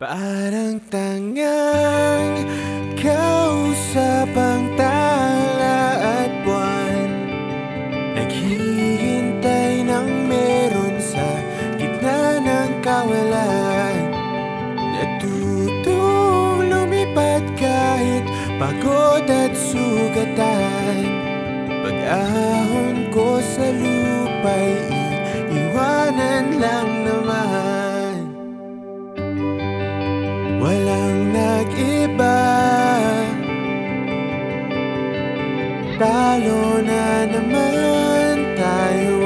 Parang tangang kausap ang tala at buwan. Naghihintay ng meron sa gitna ng kawalan. Natutong lumipad kahit pagod at sugatan. Pag-ahon ko sa lupa'y iiwanan lang Talo na naman tayo.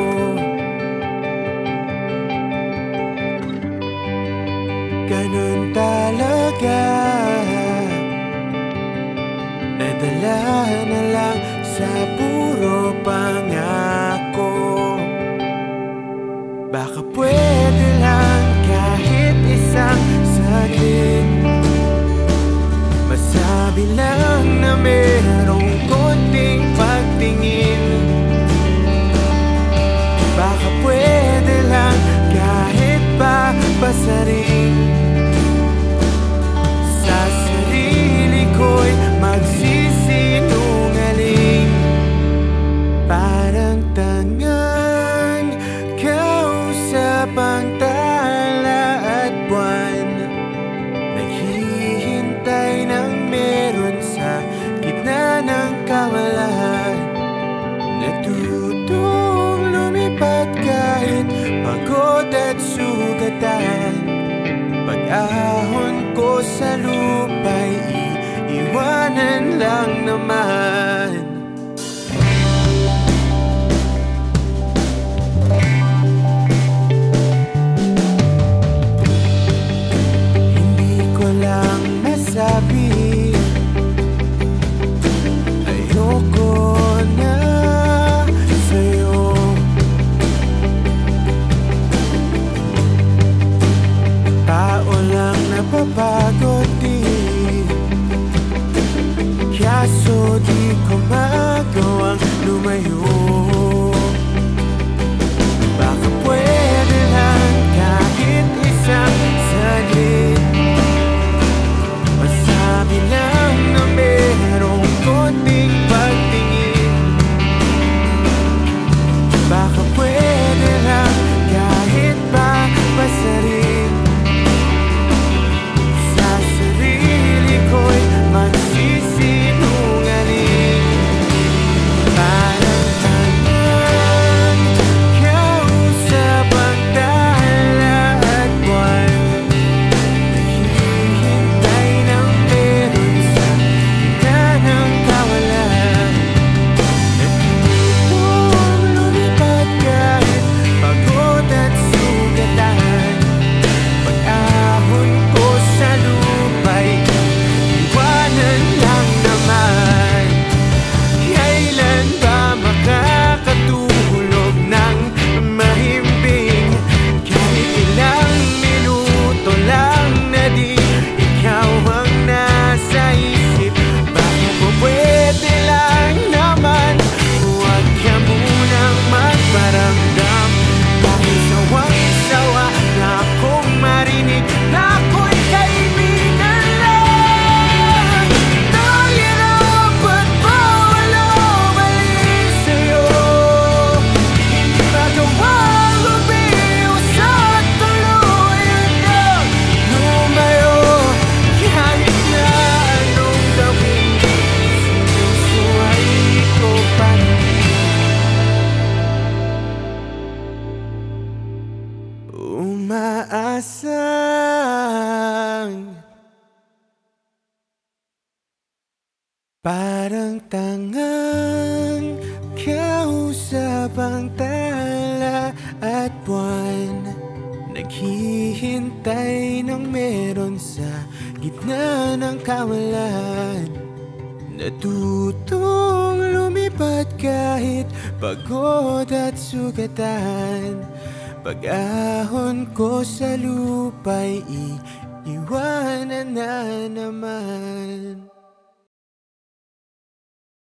Ganun talaga. Nadala na lang sa puro pangako. Baka pwede lang kahit isang saglit. Masabi lang kawalan Natutong lumipad kahit pagod at sugatan. Pag-ahon ko sa lupa'y Parang tangang kausap ang tala at buwan. Naghihintay ng meron sa gitna ng kawalan. Natutong lumipad kahit pagod at sugatan. Pag-ahon ko sa lupa'y iiwanan na naman